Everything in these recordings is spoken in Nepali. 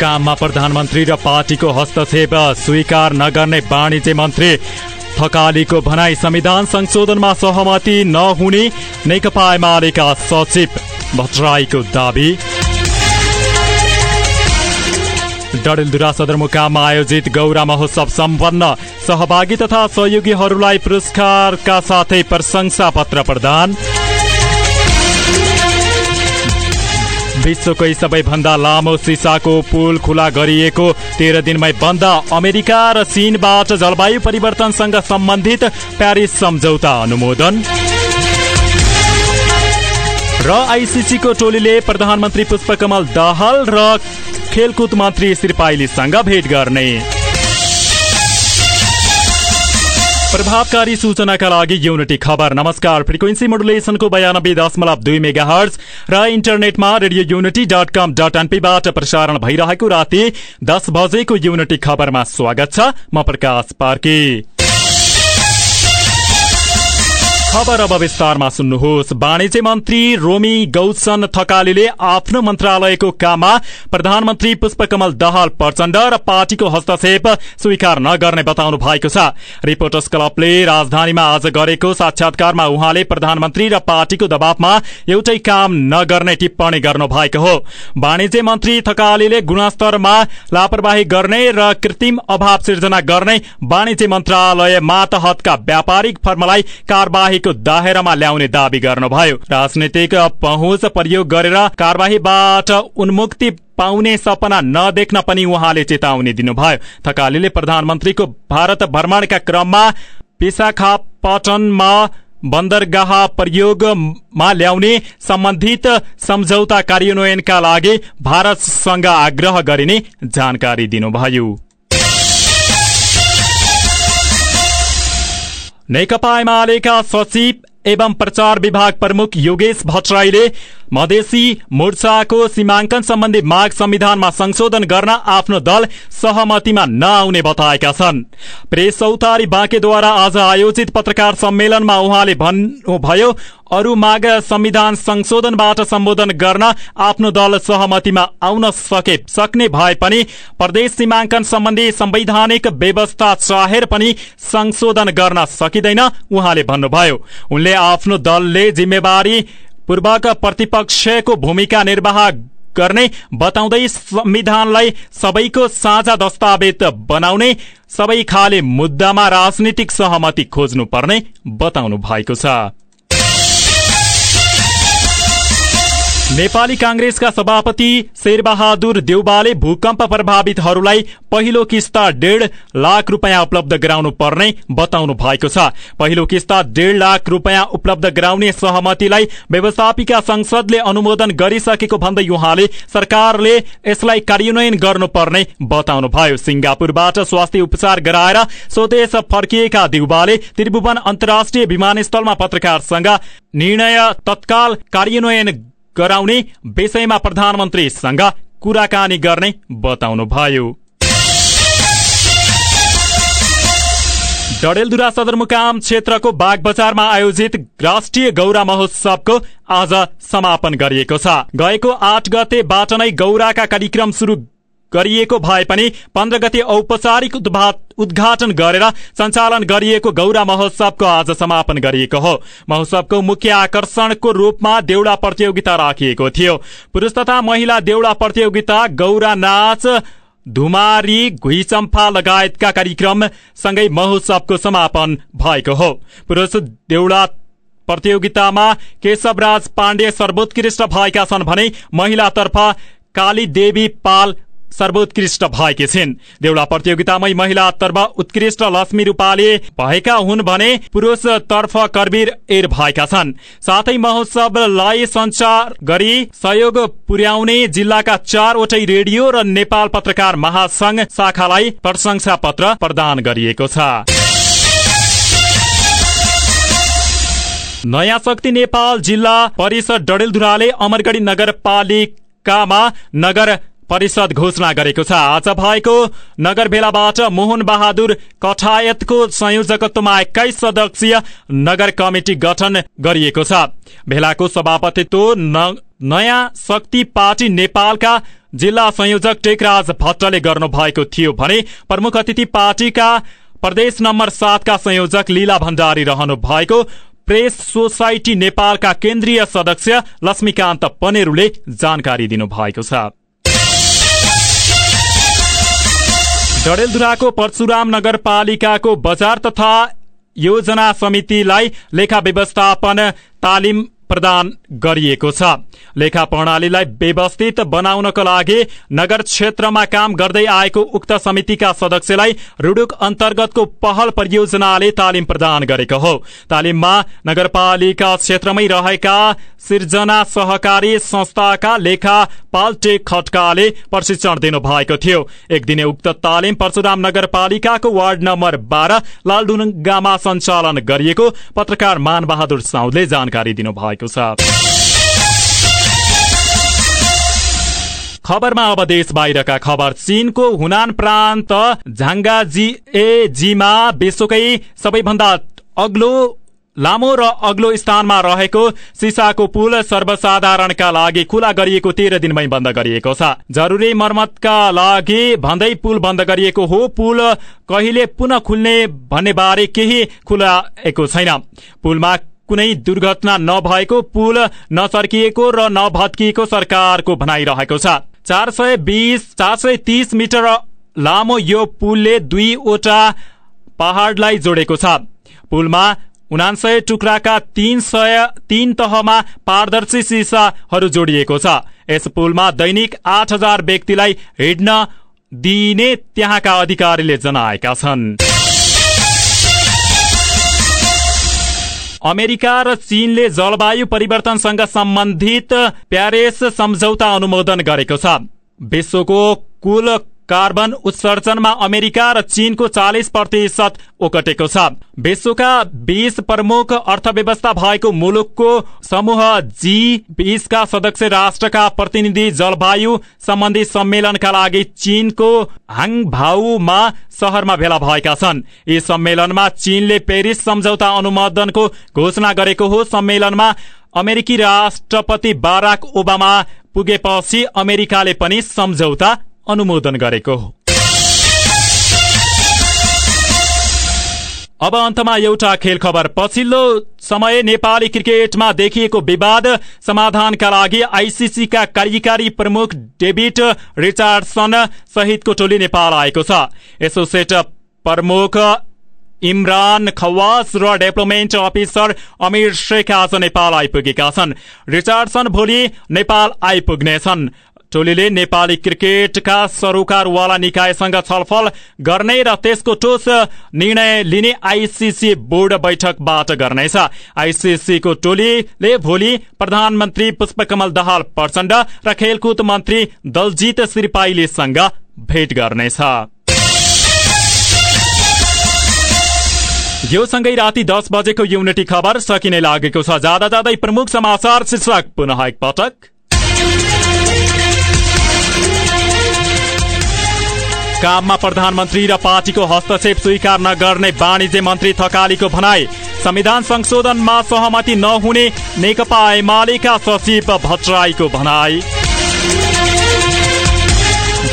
काममा प्रधानमन्त्री र पार्टीको हस्तक्षेप स्वीकार नगर्ने वाणिज्य मन्त्री थकालीको भनाई संविधान संशोधनमा सहमति नहुने नेकपा एमालेका सचिव भट्टराईको दावी। डडेलधुरा सदरमुकाममा आयोजित गौरा महोत्सव सम्पन्न सहभागी तथा सहयोगीहरूलाई पुरस्कारका साथै प्रशंसा पत्र प्रदान। विश्वकै सबैभन्दा लामो सिसाको पुल खुला गरिएको तेह्र दिनमै बन्द अमेरिका र चीनबाट जलवायु परिवर्तनसँग सम्बन्धित प्यारिस सम्झौता अनुमोदन। र आइसिसीको टोलीले प्रधानमन्त्री पुष्पकमल दाहाल र खेलकुद मन्त्री श्री पाइलीसँग भेट गर्ने। प्रभावकारी सूचनाका लागि युनिटी खबर। नमस्कार। फ्रिक्वेन्सी मोडुलेसनको बयानब्बे दशमलव दुई मेगा हर्ज र इन्टरनेटमा radio unity dot com dot एनपीबाट प्रसारण भइरहेको राति दस बजेको युनिटी खबरमा स्वागत छ। म प्रकाश पार्की। खबर अब विस्तारमा सुन्नुहोस्। वाणिज्य मन्त्री रोमी गौसन थकालीले आफ्नो मन्त्रालयको काममा प्रधानमन्त्री पुष्पकमल दहाल प्रचण्ड र पार्टीको हस्तक्षेप स्वीकार नगर्ने बताउनु भएको छ। रिपोर्टर्स क्लबले राजधानीमा आज गरेको साक्षात्कारमा उहाँले प्रधानमन्त्री र पार्टीको दबावमा एउटै काम नगर्ने टिप्पणी गर्नु भएको हो। वाणिज्य मन्त्री थकालीले गुणस्तरमा लापरवाही गर्ने र कृत्रिम अभाव सिर्जना गर्ने वाणिज्य मन्त्रालय मातहतका व्यापारिक फर्मलाई कार्यवाही कारवाहीको दायरामा ल्याउने दावी गर्नुभयो। राजनैतिक पहुँच प्रयोग गरेर कार्यवाहीबाट उन्मुक्ति पाउने सपना नदेख्न पनि उहाँले चेतावनी दिनुभयो। थकालीले प्रधानमन्त्रीको भारत भ्रमणका क्रममा विशाखापट्टनमा बन्दरगाह प्रयोगमा ल्याउने सम्बन्धित सम्झौता कार्यान्वयनका लागि भारतसँग आग्रह गरिने जानकारी दिनुभयो। नेकपा एमालेका सचिव एवं प्रचार विभाग प्रमुख योगेश भट्टराईले मधेसी मोर्चाको सीमाङ्कन सम्बन्धी माग संविधानमा संशोधन गर्न आफ्नो दल सहमतिमा नआउने बताएका छन्। प्रेस चौतारी बाँकेद्वारा आज आयोजित पत्रकार सम्मेलनमा उहाँले भन्नुभयो अरू माग संविधान संशोधनबाट सम्बोधन गर्न आफ्नो दल सहमतिमा आउन सके सक्ने भए पनि प्रदेश सीमाङ्कन सम्बन्धी संवैधानिक व्यवस्था चाहेर पनि संशोधन गर्न सकिँदैन उहाँले भन्नुभयो। उनले आफ्नो दलले जिम्मेवारी पूर्वक प्रतिपक्षको भूमिका निर्वाह गर्ने बताउँदै संविधानलाई सबैको साझा दस्तावेज बनाउने सबै खाले मुद्दामा राजनीतिक सहमति खोज्नुपर्ने बताउनु भएको छ। नेपाली कांग्रेसका सभापति शेरबहादुर देउबाले भूकम्प प्रभावितहरूलाई पहिलो किस्ता डेढ लाख रुपियाँ उपलब्ध गराउनु पर्ने बताउनु भएको छ। पहिलो किस्ता डेढ लाख रुपियाँ उपलब्ध गराउने सहमतिलाई व्यवस्थापिका संसदले अनुमोदन गरिसकेको भन्दै उहाँले सरकारले यसलाई कार्यान्वयन गर्नुपर्ने बताउनुभयो। सिंगापुरबाट स्वास्थ्य उपचार गराएर स्वदेश फर्किएका देउबाले त्रिभुवन अन्तर्राष्ट्रिय विमानस्थलमा पत्रकारसँग निर्णय तत्काल कार्यान्वयन गराउने विषयमा प्रधानमन्त्रीसँग कुराकानी गर्ने बताउनुभयो। डडेलधुरा सदरमुकाम क्षेत्रको बाग बजारमा आयोजित राष्ट्रिय गौरा महोत्सवको आज समापन गरिएको छ। गएको आठ गतेबाट नै गौराका कार्यक्रम शुरू गरिएको भए पनि पन्ध्र गते औपचारिक उद्घाटन गरेर सञ्चालन गरिएको गौरा महोत्सवको आज समापन गरिएको हो। महोत्सवको मुख्य आकर्षणको रूपमा देउडा प्रतियोगिता राखिएको थियो। पुरुष तथा महिला देउडा प्रतियोगिता गौरा नाच धुमारी घुइचम्फा लगायतका कार्यक्रम सँगै महोत्सवको समापन भएको हो। पुरुष देउडा प्रतियोगितामा केशवराज पाण्डे सर्वोत्कृष्ट भएका छन् भने महिलातर्फ काली देवी पाल सर्वोत्कृष्ट भएकी छिन्। देउडा प्रतियोगितामै महिला तर्फ उत्कृष्ट लक्ष्मी रूपाले भएका हुन् भने पुरुष तर्फ करवीर एर भएका छन्। साथै महोत्सवलाई सञ्चार गरी सहयोग पुर्याउने जिल्लाका चारवटै रेडियो र नेपाल पत्रकार महासंघ शाखालाई प्रशंसा पत्र प्रदान गरिएको छ। नयाँ शक्ति नेपाल जिल्ला परिषद डडेलधुराले अमरगढी नगरपालिकामा नगर परिषद घोषणा गरेको छ। आज भएको नगर भेलाबाट मोहन बहादुर कठायतको संयोजकत्वमा एक्काइस सदस्यीय नगर कमिटी गठन गरिएको छ। भेलाको सभापतित्व नयाँ शक्ति पार्टी नेपालका जिल्ला संयोजक टेकराज भट्टले गर्नु भएको थियो भने प्रमुख अतिथि पार्टीका प्रदेश नम्बर सातका संयोजक लीला भण्डारी रहनु भएको प्रेस सोसाइटी नेपालका केन्द्रीय सदस्य लक्ष्मीकान्त पनेरूले जानकारी दिनुभएको छ। डडेलधुराको परशुराम नगरपालिकाको बजार तथा योजना समितिलाई लेखा व्यवस्थापन तालिम प्रदान गरिएको छ। लेखा प्रणालीलाई व्यवस्थित बनाउनको लागि नगर क्षेत्रमा काम गर्दै आएको उक्त समितिका सदस्यलाई रुडुक अन्तर्गतको पहल परियोजनाले तालिम प्रदान गरेको हो। तालिममा नगरपालिका क्षेत्रमै रहेका सिर्जना सहकारी संस्थाका लेखा पाल्टे खटकाले प्रशिक्षण दिनुभएको थियो। एक दिने उक्त तालिम परशुराम नगरपालिकाको वार्ड नम्बर बाह्र लालडुङ्गामा सञ्चालन गरिएको पत्रकार मानबहादुर साउदले जानकारी दिनुभएको छ खबरमा अब देश बाहिरका खबर। चीनको हुनान प्रान्त झाङ्गाजी एजीमा विश्वकै सबैभन्दा अग्लो लामो र अग्लो स्थानमा रहेको सिसाको पुल सर्वसाधारणका लागि खुला गरिएको तेह्र दिनमै बन्द गरिएको छ। जरुरी मर्मतका लागि भन्दै पुल बन्द गरिएको हो। पुल कहिले पुनः खुल्ने भन्ने बारे केही खुलाएको छैन। पुलमा कुनै दुर्घटना नभएको पुल नचर्किएको र नभत्किएको सरकारको भनाइरहेको छ। चार सय बिस चार सय तीस मिटर लामो यो पुलले दुईवटा पहाडलाई जोडेको छ। पुलमा उनासय टुक्राका तीन सय तीन तहमा पारदर्शी सिसाहरू जोडिएको छ। यस पुलमा दैनिक आठ हजार व्यक्तिलाई हिँड्न दिइने त्यहाँका अधिकारीले जनाएका छन्। अमेरिका र चीनले जलवायु परिवर्तनसँग सम्बन्धित प्यारिस सम्झौता अनुमोदन गरेको छ। विश्वको कुल कार्बन उत्सर्जनमा अमेरिका र चीनको चालिस प्रतिशत ओकटेको छ। विश्वका बीस प्रमुख अर्थव्यवस्था भएको मुलुकको समूह जी बीसका सदस्य राष्ट्रका प्रतिनिधि जलवायु सम्बन्धी सम्मेलनका लागि चीनको हाङभाउमा शहरमा भेला भएका छन्। यी सम्मेलनमा चीनले पेरिस सम्झौता अनुमोदनको घोषणा गरेको हो। सम्मेलनमा अमेरिकी राष्ट्रपति बाराक ओबामा पुगेपछि अमेरिकाले पनि सम्झौता अनुमोदन गरेको हो। अब अन्तमा एउटा खेल खबर। पछिल्लो समय नेपाली क्रिकेटमा देखिएको विवाद समाधानका लागि आइसिसीका कार्यकारी प्रमुख डेभिड रिचार्डसन सहितको टोली नेपाल आएको छ। एसोसिएट प्रमुख इमरान खवास र डेभलपमेन्ट अफिसर अमिर शेख आज नेपाल आइपुगेका छन्। रिचार्डसन भोलि नेपाल आइपुग्नेछन्। टोलीले नेपाली क्रिकेटका सरोकारवाला निकायसँग छलफल गर्ने र त्यसको ठोस निर्णय लिने आइसिसी बोर्ड बैठकबाट गर्नेछ। आइसिसीको टोलीले भोलि प्रधानमन्त्री पुष्पकमल दाहाल प्रचण्ड र खेलकुद मन्त्री दलजित श्रीपाइलीसँग भेट गर्नेछ। यो सँगै राति दस बजेको युनिटी खबर सकिने लागेको छ। जाँदा जाँदै प्रमुख समाचार शीर्षक पुनः एकपटक काममा प्रधानमन्त्री र पार्टीको हस्तक्षेप स्वीकार नगर्ने वाणिज्य मन्त्री थकालीको भनाई। संविधान संशोधनमा सहमति नहुने नेकपा एमालेका सचिव भट्टराईको भनाई।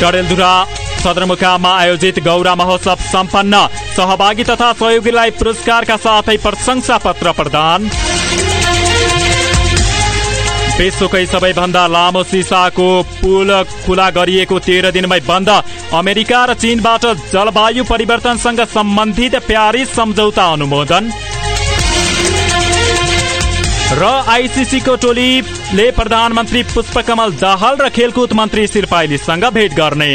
डडेलधुरा सदरमुकाममा आयोजित गौरा महोत्सव सम्पन्न। सहभागी तथा सहयोगीलाई पुरस्कारका साथै प्रशंसा पत्र प्रदान। विश्वकै सबैभन्दा लामो सिसाको पुल खुला गरिएको तेह्र दिनमै बन्द। अमेरिका र चीनबाट जलवायु परिवर्तनसँग सम्बन्धित प्यारिस सम्झौता अनुमोदन। र आइसिसीको टोलीले प्रधानमन्त्री पुष्पकमल दाहाल र खेलकुद मन्त्री शिरपाइलीसँग भेट गर्ने।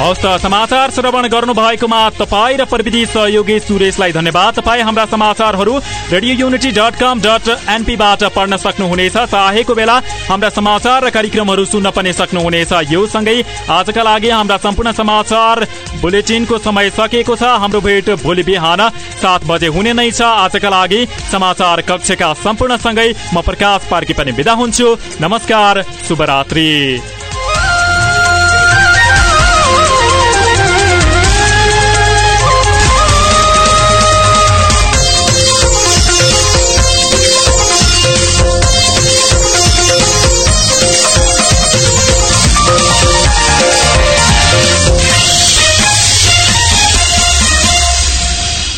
हस्त समाचार श्रवण गर्नु भएकोमा तपाईँ र प्रविधि सहयोगी सुरेशलाई धन्यवाद। तपाईँ हाम्रा समाचारहरू radio Unity dot com dot एनपीबाट पढ्न सक्नुहुनेछ। चाहेको बेला हाम्रा समाचार र कार्यक्रमहरू सुन्न पनि सक्नुहुनेछ। यो सँगै आजका लागि हाम्रा सम्पूर्ण समाचार बुलेटिनको समय सकिएको छ। हाम्रो भेट भोलि बिहान सात बजे हुने नै छ। आजका लागि समाचार कक्षका सम्पूर्णसँगै म प्रकाश पार्की पनि विदा हुन्छु। नमस्कार शुभरात्री।